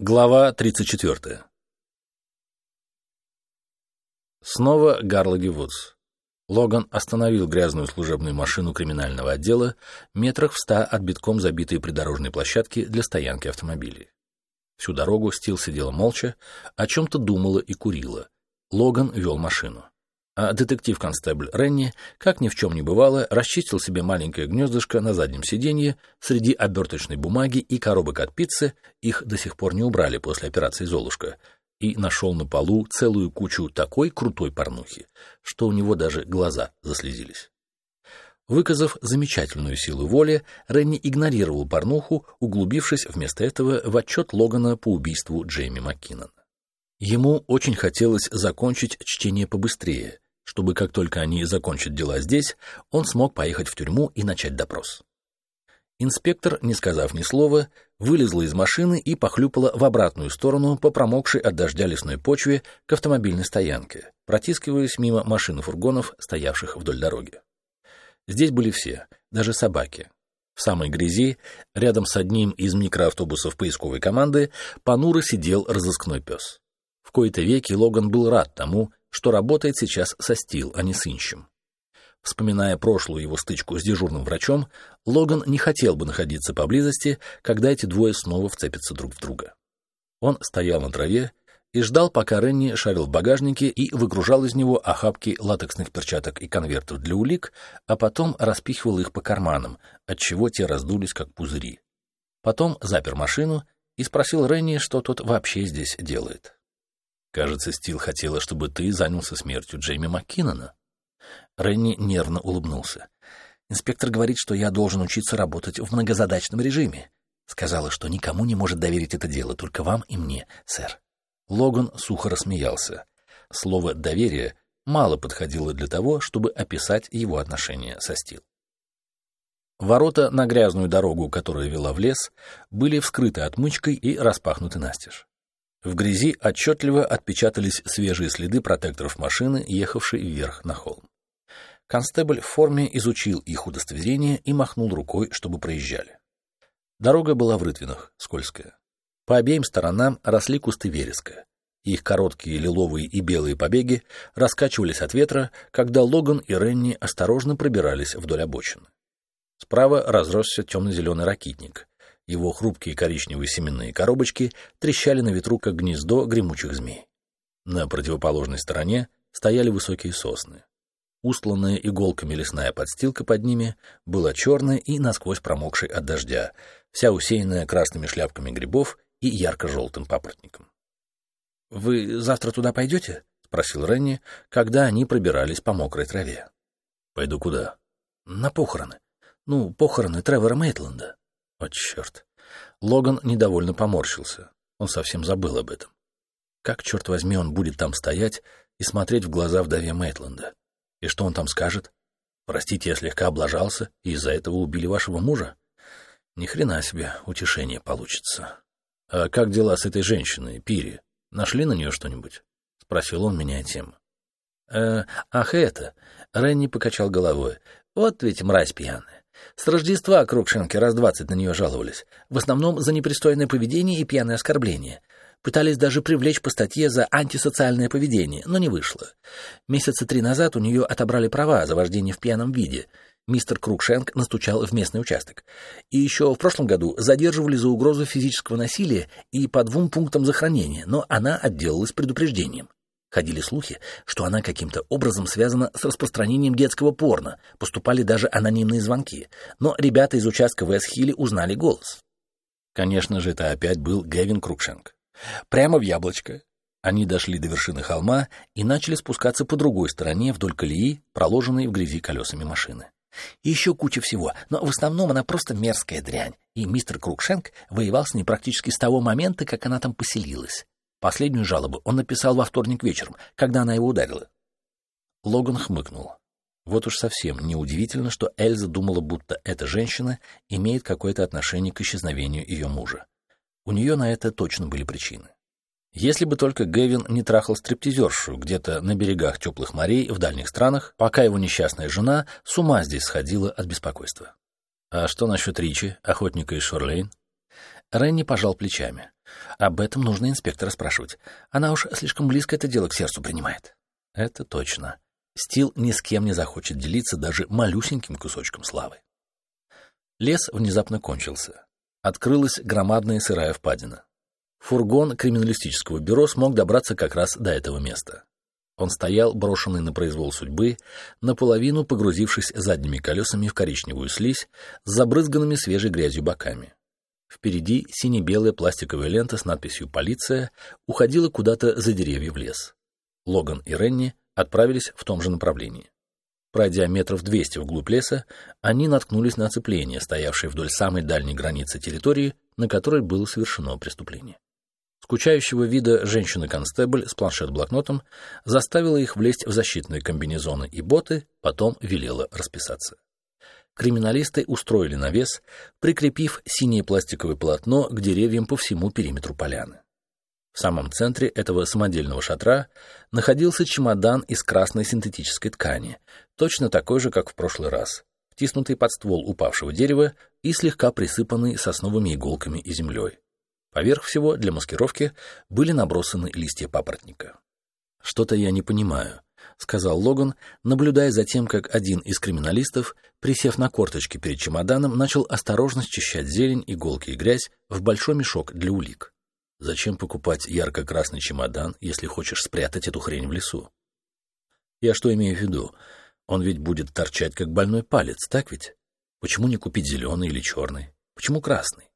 Глава 34. Снова Гарлаги Вудс. Логан остановил грязную служебную машину криминального отдела метрах в ста от битком забитой придорожной площадки для стоянки автомобилей. Всю дорогу Стил сидела молча, о чем-то думала и курила. Логан вел машину. А детектив-констебль Ренни, как ни в чем не бывало, расчистил себе маленькое гнездышко на заднем сиденье среди оберточной бумаги и коробок от пиццы, их до сих пор не убрали после операции «Золушка», и нашел на полу целую кучу такой крутой порнухи, что у него даже глаза заслезились. Выказав замечательную силу воли, Ренни игнорировал порнуху, углубившись вместо этого в отчет Логана по убийству Джейми Маккинона. Ему очень хотелось закончить чтение побыстрее — чтобы как только они закончат дела здесь, он смог поехать в тюрьму и начать допрос. Инспектор, не сказав ни слова, вылезла из машины и похлюпала в обратную сторону по промокшей от дождя лесной почве к автомобильной стоянке, протискиваясь мимо машин и фургонов, стоявших вдоль дороги. Здесь были все, даже собаки. В самой грязи, рядом с одним из микроавтобусов поисковой команды, понуро сидел разыскной пес. В кои-то веки Логан был рад тому, что работает сейчас со Стил, а не с Инчем. Вспоминая прошлую его стычку с дежурным врачом, Логан не хотел бы находиться поблизости, когда эти двое снова вцепятся друг в друга. Он стоял на траве и ждал, пока Ренни шарил в багажнике и выгружал из него охапки латексных перчаток и конвертов для улик, а потом распихивал их по карманам, отчего те раздулись, как пузыри. Потом запер машину и спросил Ренни, что тот вообще здесь делает. Кажется, Стил хотела, чтобы ты занялся смертью Джейми Маккинона. Ренни нервно улыбнулся. Инспектор говорит, что я должен учиться работать в многозадачном режиме. Сказала, что никому не может доверить это дело, только вам и мне, сэр. Логан сухо рассмеялся. Слово «доверие» мало подходило для того, чтобы описать его отношения со Стил. Ворота на грязную дорогу, которая вела в лес, были вскрыты отмычкой и распахнуты настежь. В грязи отчетливо отпечатались свежие следы протекторов машины, ехавшей вверх на холм. Констебль в форме изучил их удостоверение и махнул рукой, чтобы проезжали. Дорога была в рытвинах, скользкая. По обеим сторонам росли кусты вереска. Их короткие лиловые и белые побеги раскачивались от ветра, когда Логан и Ренни осторожно пробирались вдоль обочины. Справа разросся темно-зеленый ракитник, его хрупкие коричневые семенные коробочки трещали на ветру, как гнездо гремучих змей. На противоположной стороне стояли высокие сосны. Устланная иголками лесная подстилка под ними была черная и насквозь промокшей от дождя, вся усеянная красными шляпками грибов и ярко-желтым папоротником. — Вы завтра туда пойдете? — спросил Ренни, когда они пробирались по мокрой траве. — Пойду куда? — На похороны. Ну, похороны Тревора Мейтленда. О, черт. Логан недовольно поморщился. Он совсем забыл об этом. Как, черт возьми, он будет там стоять и смотреть в глаза вдове Мейтленда? И что он там скажет? Простите, я слегка облажался, и из-за этого убили вашего мужа? Ни хрена себе, утешение получится. А как дела с этой женщиной, Пири? Нашли на нее что-нибудь? Спросил он, меняя тему. Э, ах, это. Ренни покачал головой. Вот ведь мразь пьяная. С Рождества Крукшенки раз двадцать на нее жаловались. В основном за непристойное поведение и пьяное оскорбление. Пытались даже привлечь по статье за антисоциальное поведение, но не вышло. Месяца три назад у нее отобрали права за вождение в пьяном виде. Мистер Крукшенк настучал в местный участок. И еще в прошлом году задерживали за угрозу физического насилия и по двум пунктам захоронения, но она отделалась предупреждением. Ходили слухи, что она каким-то образом связана с распространением детского порно, поступали даже анонимные звонки, но ребята из участка в Эсхилле узнали голос. Конечно же, это опять был Гевин Крукшенк. Прямо в яблочко. Они дошли до вершины холма и начали спускаться по другой стороне вдоль колеи, проложенной в грязи колесами машины. Еще куча всего, но в основном она просто мерзкая дрянь, и мистер Крукшенк воевал с ней практически с того момента, как она там поселилась. Последнюю жалобу он написал во вторник вечером, когда она его ударила. Логан хмыкнул. Вот уж совсем неудивительно, что Эльза думала, будто эта женщина имеет какое-то отношение к исчезновению ее мужа. У нее на это точно были причины. Если бы только Гэвин не трахал стриптизершу где-то на берегах теплых морей в дальних странах, пока его несчастная жена с ума здесь сходила от беспокойства. А что насчет Ричи, охотника из Шорлейн? Ренни пожал плечами. Об этом нужно инспектора спрашивать. Она уж слишком близко это дело к сердцу принимает. Это точно. Стил ни с кем не захочет делиться даже малюсеньким кусочком славы. Лес внезапно кончился. Открылась громадная сырая впадина. Фургон криминалистического бюро смог добраться как раз до этого места. Он стоял, брошенный на произвол судьбы, наполовину погрузившись задними колесами в коричневую слизь с забрызганными свежей грязью боками. Впереди сине-белая пластиковая лента с надписью «Полиция» уходила куда-то за деревья в лес. Логан и Ренни отправились в том же направлении. Пройдя метров двести вглубь леса, они наткнулись на оцепление, стоявшее вдоль самой дальней границы территории, на которой было совершено преступление. Скучающего вида женщина-констебль с планшет-блокнотом заставила их влезть в защитные комбинезоны и боты, потом велела расписаться. Криминалисты устроили навес, прикрепив синее пластиковое полотно к деревьям по всему периметру поляны. В самом центре этого самодельного шатра находился чемодан из красной синтетической ткани, точно такой же, как в прошлый раз, втиснутый под ствол упавшего дерева и слегка присыпанный сосновыми иголками и землей. Поверх всего для маскировки были набросаны листья папоротника. «Что-то я не понимаю», — сказал Логан, наблюдая за тем, как один из криминалистов, присев на корточки перед чемоданом, начал осторожно счищать зелень, иголки и грязь в большой мешок для улик. Зачем покупать ярко-красный чемодан, если хочешь спрятать эту хрень в лесу? Я что имею в виду? Он ведь будет торчать, как больной палец, так ведь? Почему не купить зеленый или черный? Почему красный?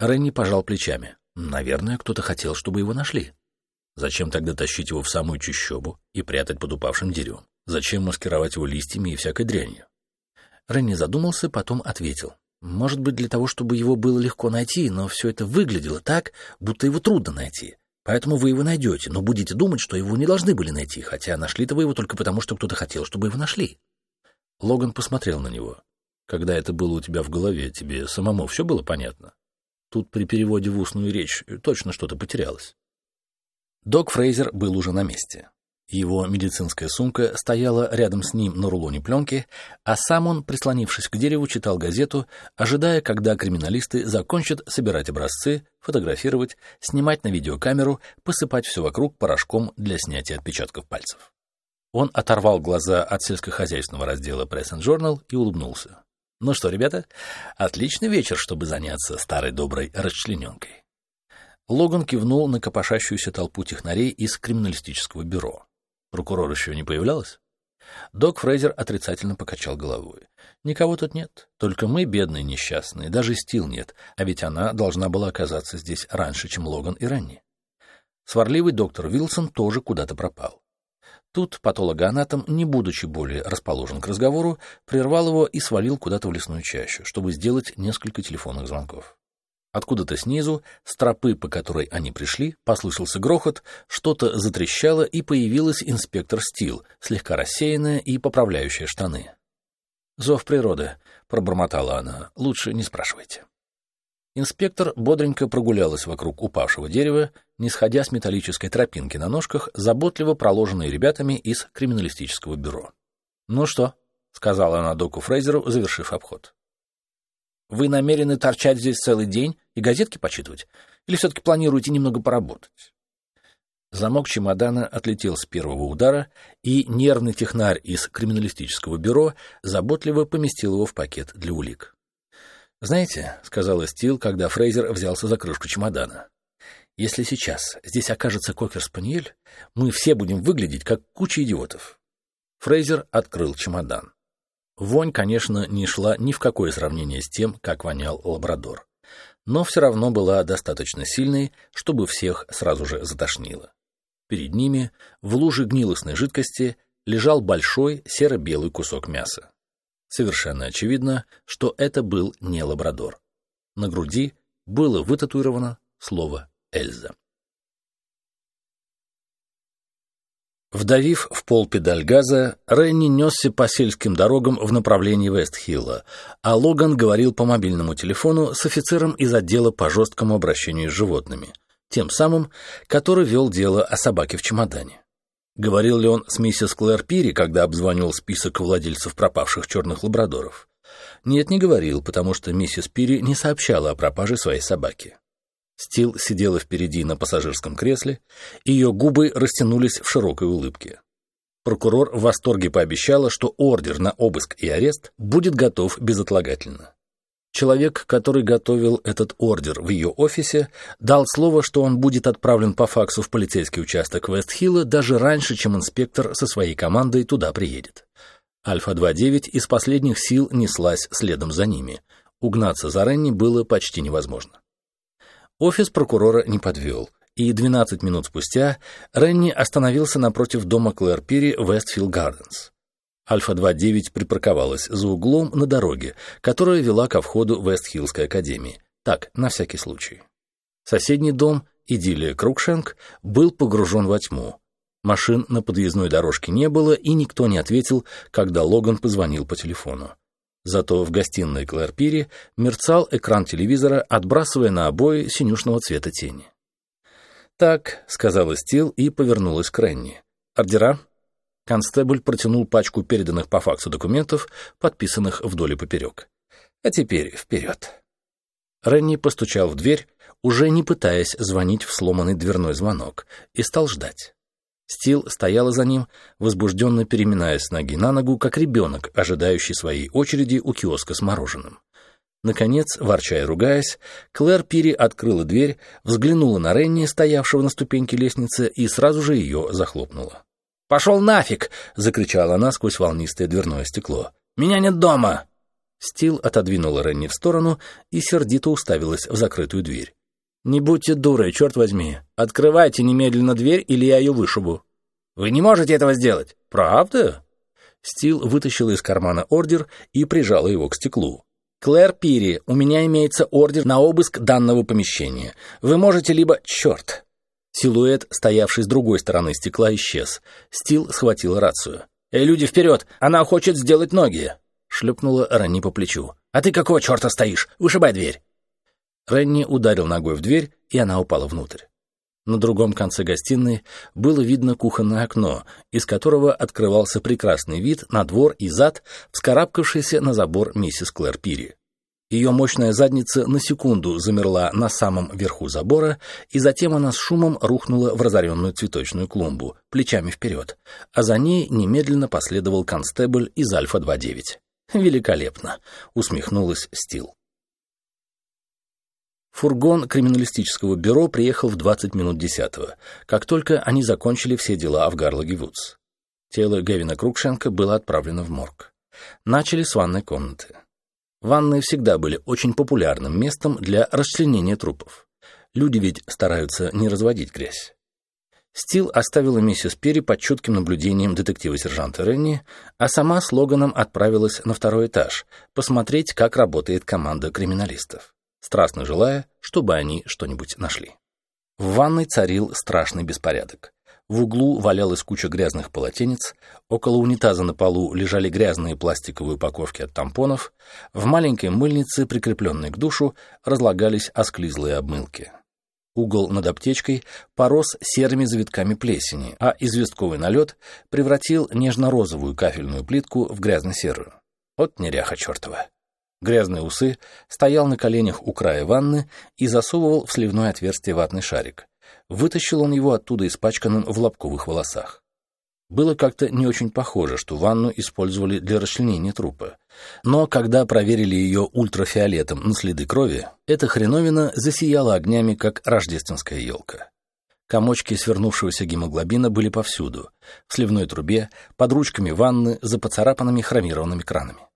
Ренни пожал плечами. Наверное, кто-то хотел, чтобы его нашли. Зачем тогда тащить его в самую чащобу и прятать под упавшим деревом? Зачем маскировать его листьями и всякой дрянью? Ренни задумался, потом ответил. Может быть, для того, чтобы его было легко найти, но все это выглядело так, будто его трудно найти. Поэтому вы его найдете, но будете думать, что его не должны были найти, хотя нашли-то вы его только потому, что кто-то хотел, чтобы его нашли. Логан посмотрел на него. Когда это было у тебя в голове, тебе самому все было понятно? Тут при переводе в устную речь точно что-то потерялось. Док Фрейзер был уже на месте. Его медицинская сумка стояла рядом с ним на рулоне пленки, а сам он, прислонившись к дереву, читал газету, ожидая, когда криминалисты закончат собирать образцы, фотографировать, снимать на видеокамеру, посыпать все вокруг порошком для снятия отпечатков пальцев. Он оторвал глаза от сельскохозяйственного раздела Press and Journal и улыбнулся. «Ну что, ребята, отличный вечер, чтобы заняться старой доброй расчлененкой». Логан кивнул на копошащуюся толпу технарей из криминалистического бюро. Прокурор еще не появлялась? Док Фрейзер отрицательно покачал головой. «Никого тут нет. Только мы, бедные несчастные. Даже Стил нет. А ведь она должна была оказаться здесь раньше, чем Логан и Ренни». Сварливый доктор Вилсон тоже куда-то пропал. Тут патологоанатом, не будучи более расположен к разговору, прервал его и свалил куда-то в лесную чащу, чтобы сделать несколько телефонных звонков. Откуда-то снизу, с тропы, по которой они пришли, послышался грохот, что-то затрещало, и появилась инспектор Стил, слегка рассеянная и поправляющая штаны. «Зов природы», — пробормотала она, — «лучше не спрашивайте». Инспектор бодренько прогулялась вокруг упавшего дерева, не сходя с металлической тропинки на ножках, заботливо проложенной ребятами из криминалистического бюро. «Ну что?» — сказала она доку Фрейзеру, завершив обход. Вы намерены торчать здесь целый день и газетки почитывать? Или все-таки планируете немного поработать? Замок чемодана отлетел с первого удара, и нервный технарь из криминалистического бюро заботливо поместил его в пакет для улик. «Знаете», — сказала Стил, когда Фрейзер взялся за крышку чемодана, «если сейчас здесь окажется кокер-спаниель, мы все будем выглядеть как куча идиотов». Фрейзер открыл чемодан. Вонь, конечно, не шла ни в какое сравнение с тем, как вонял лабрадор. Но все равно была достаточно сильной, чтобы всех сразу же затошнило. Перед ними, в луже гнилостной жидкости, лежал большой серо-белый кусок мяса. Совершенно очевидно, что это был не лабрадор. На груди было вытатуировано слово «Эльза». Вдавив в пол педаль газа, Ренни несся по сельским дорогам в направлении Вестхилла, а Логан говорил по мобильному телефону с офицером из отдела по жесткому обращению с животными, тем самым, который вел дело о собаке в чемодане. Говорил ли он с миссис Клэр Пири, когда обзванивал список владельцев пропавших черных лабрадоров? Нет, не говорил, потому что миссис Пири не сообщала о пропаже своей собаки. Стил сидела впереди на пассажирском кресле, ее губы растянулись в широкой улыбке. Прокурор в восторге пообещала, что ордер на обыск и арест будет готов безотлагательно. Человек, который готовил этот ордер в ее офисе, дал слово, что он будет отправлен по факсу в полицейский участок Вестхилла даже раньше, чем инспектор со своей командой туда приедет. Альфа-29 из последних сил неслась следом за ними. Угнаться за Ренни было почти невозможно. Офис прокурора не подвел, и 12 минут спустя Ренни остановился напротив дома Клэр Пири в Вестфилд Гарденс. Альфа-29 припарковалась за углом на дороге, которая вела ко входу Вестхиллской академии. Так, на всякий случай. Соседний дом, идиллия Крукшенк, был погружен во тьму. Машин на подъездной дорожке не было, и никто не ответил, когда Логан позвонил по телефону. Зато в гостиной Клэр Пири мерцал экран телевизора, отбрасывая на обои синюшного цвета тени. «Так», — сказала Стил и повернулась к Ренни. «Ордера?» Констебль протянул пачку переданных по факсу документов, подписанных вдоль и поперек. «А теперь вперед». Ренни постучал в дверь, уже не пытаясь звонить в сломанный дверной звонок, и стал ждать. Стил стояла за ним, возбужденно переминаясь с ноги на ногу, как ребенок, ожидающий своей очереди у киоска с мороженым. Наконец, ворча и ругаясь, Клэр Пири открыла дверь, взглянула на Ренни, стоявшего на ступеньке лестницы, и сразу же ее захлопнула. «Пошел нафиг!» — закричала она сквозь волнистое дверное стекло. «Меня нет дома!» Стил отодвинула Ренни в сторону и сердито уставилась в закрытую дверь. «Не будьте дурой, черт возьми. Открывайте немедленно дверь, или я ее вышибу». «Вы не можете этого сделать». «Правда?» Стил вытащила из кармана ордер и прижала его к стеклу. «Клэр Пири, у меня имеется ордер на обыск данного помещения. Вы можете либо...» «Черт!» Силуэт, стоявший с другой стороны стекла, исчез. Стил схватила рацию. «Эй, люди, вперед! Она хочет сделать ноги!» Шлепнула Ранни по плечу. «А ты какого черта стоишь? Вышибай дверь!» Ренни ударил ногой в дверь, и она упала внутрь. На другом конце гостиной было видно кухонное окно, из которого открывался прекрасный вид на двор и зад, вскарабкавшийся на забор миссис Клэр Пири. Ее мощная задница на секунду замерла на самом верху забора, и затем она с шумом рухнула в разоренную цветочную клумбу, плечами вперед, а за ней немедленно последовал констебль из Альфа-29. «Великолепно!» — усмехнулась Стил. Фургон криминалистического бюро приехал в 20 минут десятого, как только они закончили все дела в Гарлаге-Вудс. Тело Гевина Крукшенко было отправлено в морг. Начали с ванной комнаты. Ванны всегда были очень популярным местом для расчленения трупов. Люди ведь стараются не разводить грязь. Стил оставила миссис Перри под чутким наблюдением детектива-сержанта Ренни, а сама с Логаном отправилась на второй этаж посмотреть, как работает команда криминалистов страстно желая, чтобы они что-нибудь нашли. В ванной царил страшный беспорядок. В углу валялась куча грязных полотенец, около унитаза на полу лежали грязные пластиковые упаковки от тампонов, в маленькой мыльнице, прикрепленной к душу, разлагались осклизлые обмылки. Угол над аптечкой порос серыми завитками плесени, а известковый налет превратил нежно-розовую кафельную плитку в грязно-серую. Вот неряха чертова. Грязные усы, стоял на коленях у края ванны и засовывал в сливное отверстие ватный шарик. Вытащил он его оттуда испачканным в лобковых волосах. Было как-то не очень похоже, что ванну использовали для расчленения трупа. Но когда проверили ее ультрафиолетом на следы крови, эта хреновина засияла огнями, как рождественская елка. Комочки свернувшегося гемоглобина были повсюду. В сливной трубе, под ручками ванны, за поцарапанными хромированными кранами.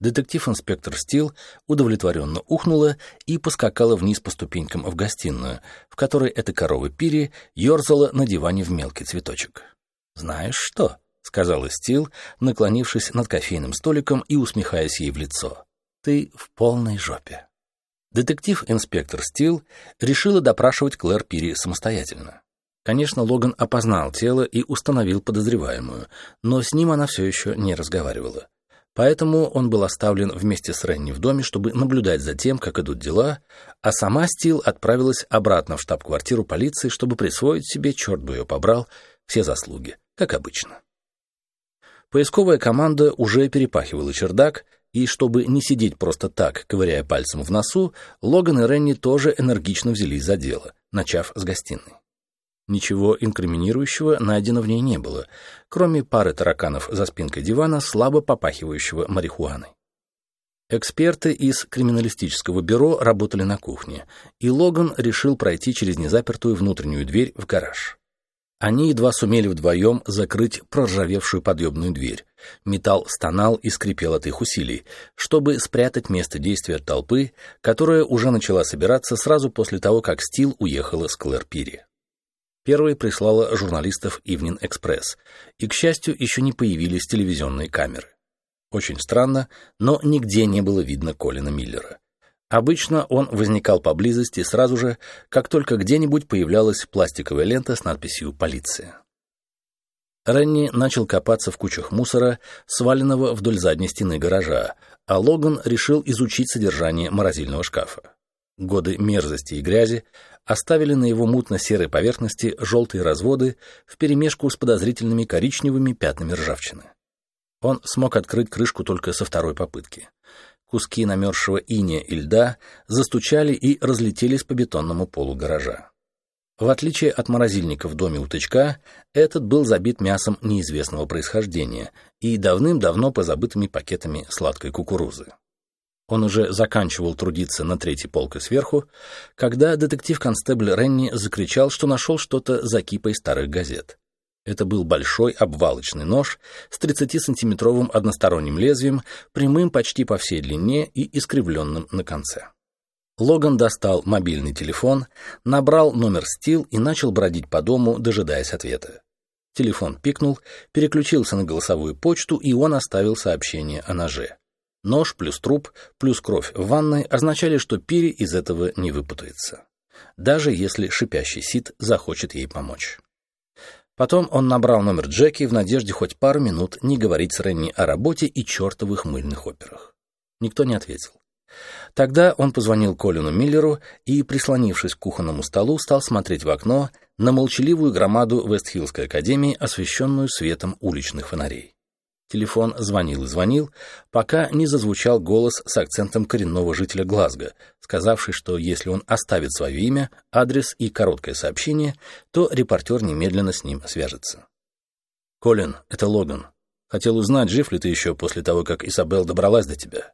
Детектив-инспектор Стил удовлетворенно ухнула и поскакала вниз по ступенькам в гостиную, в которой эта корова Пири ерзала на диване в мелкий цветочек. «Знаешь что?» — сказала Стил, наклонившись над кофейным столиком и усмехаясь ей в лицо. «Ты в полной жопе». Детектив-инспектор Стил решила допрашивать Клэр Пири самостоятельно. Конечно, Логан опознал тело и установил подозреваемую, но с ним она все еще не разговаривала. Поэтому он был оставлен вместе с Ренни в доме, чтобы наблюдать за тем, как идут дела, а сама Стил отправилась обратно в штаб-квартиру полиции, чтобы присвоить себе, черт бы ее побрал, все заслуги, как обычно. Поисковая команда уже перепахивала чердак, И чтобы не сидеть просто так, ковыряя пальцем в носу, Логан и Ренни тоже энергично взялись за дело, начав с гостиной. Ничего инкриминирующего найдено в ней не было, кроме пары тараканов за спинкой дивана, слабо попахивающего марихуаной. Эксперты из криминалистического бюро работали на кухне, и Логан решил пройти через незапертую внутреннюю дверь в гараж. Они едва сумели вдвоем закрыть проржавевшую подъемную дверь. Металл стонал и скрипел от их усилий, чтобы спрятать место действия толпы, которая уже начала собираться сразу после того, как Стил уехала с Клэр-Пири. Первой прислала журналистов Evening Express, и, к счастью, еще не появились телевизионные камеры. Очень странно, но нигде не было видно Колина Миллера. Обычно он возникал поблизости сразу же, как только где-нибудь появлялась пластиковая лента с надписью «Полиция». Ренни начал копаться в кучах мусора, сваленного вдоль задней стены гаража, а Логан решил изучить содержание морозильного шкафа. Годы мерзости и грязи оставили на его мутно-серой поверхности желтые разводы вперемешку с подозрительными коричневыми пятнами ржавчины. Он смог открыть крышку только со второй попытки. Куски намерзшего иния и льда застучали и разлетелись по бетонному полу гаража. В отличие от морозильника в доме у тычка, этот был забит мясом неизвестного происхождения и давным-давно позабытыми пакетами сладкой кукурузы. Он уже заканчивал трудиться на третьей полке сверху, когда детектив-констебль Ренни закричал, что нашел что-то за кипой старых газет. Это был большой обвалочный нож с 30-сантиметровым односторонним лезвием, прямым почти по всей длине и искривленным на конце. Логан достал мобильный телефон, набрал номер Стил и начал бродить по дому, дожидаясь ответа. Телефон пикнул, переключился на голосовую почту, и он оставил сообщение о ноже. Нож плюс труп плюс кровь в ванной означали, что Пири из этого не выпутается. Даже если шипящий Сид захочет ей помочь. Потом он набрал номер Джеки в надежде хоть пару минут не говорить с Ренни о работе и чертовых мыльных операх. Никто не ответил. Тогда он позвонил Колину Миллеру и, прислонившись к кухонному столу, стал смотреть в окно на молчаливую громаду Вестхиллской академии, освещенную светом уличных фонарей. Телефон звонил и звонил, пока не зазвучал голос с акцентом коренного жителя Глазго, сказавший, что если он оставит свое имя, адрес и короткое сообщение, то репортер немедленно с ним свяжется. «Колин, это Логан. Хотел узнать, жив ли ты еще после того, как Изабелл добралась до тебя.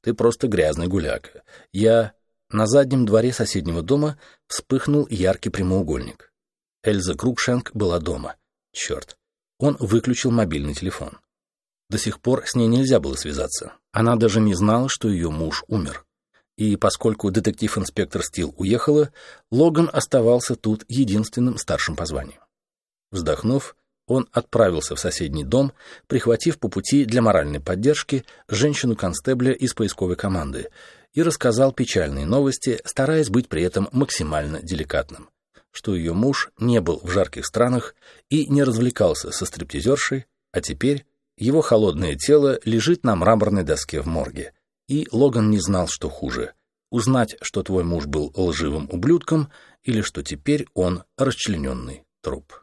Ты просто грязный гуляка. Я...» На заднем дворе соседнего дома вспыхнул яркий прямоугольник. Эльза Крукшенк была дома. Черт. Он выключил мобильный телефон. До сих пор с ней нельзя было связаться. Она даже не знала, что ее муж умер. И поскольку детектив-инспектор Стил уехала, Логан оставался тут единственным старшим по званию. Вздохнув, он отправился в соседний дом, прихватив по пути для моральной поддержки женщину-констебля из поисковой команды, и рассказал печальные новости, стараясь быть при этом максимально деликатным, что ее муж не был в жарких странах и не развлекался со стриптизершей, а теперь его холодное тело лежит на мраморной доске в морге. И Логан не знал, что хуже — узнать, что твой муж был лживым ублюдком, или что теперь он расчлененный труп.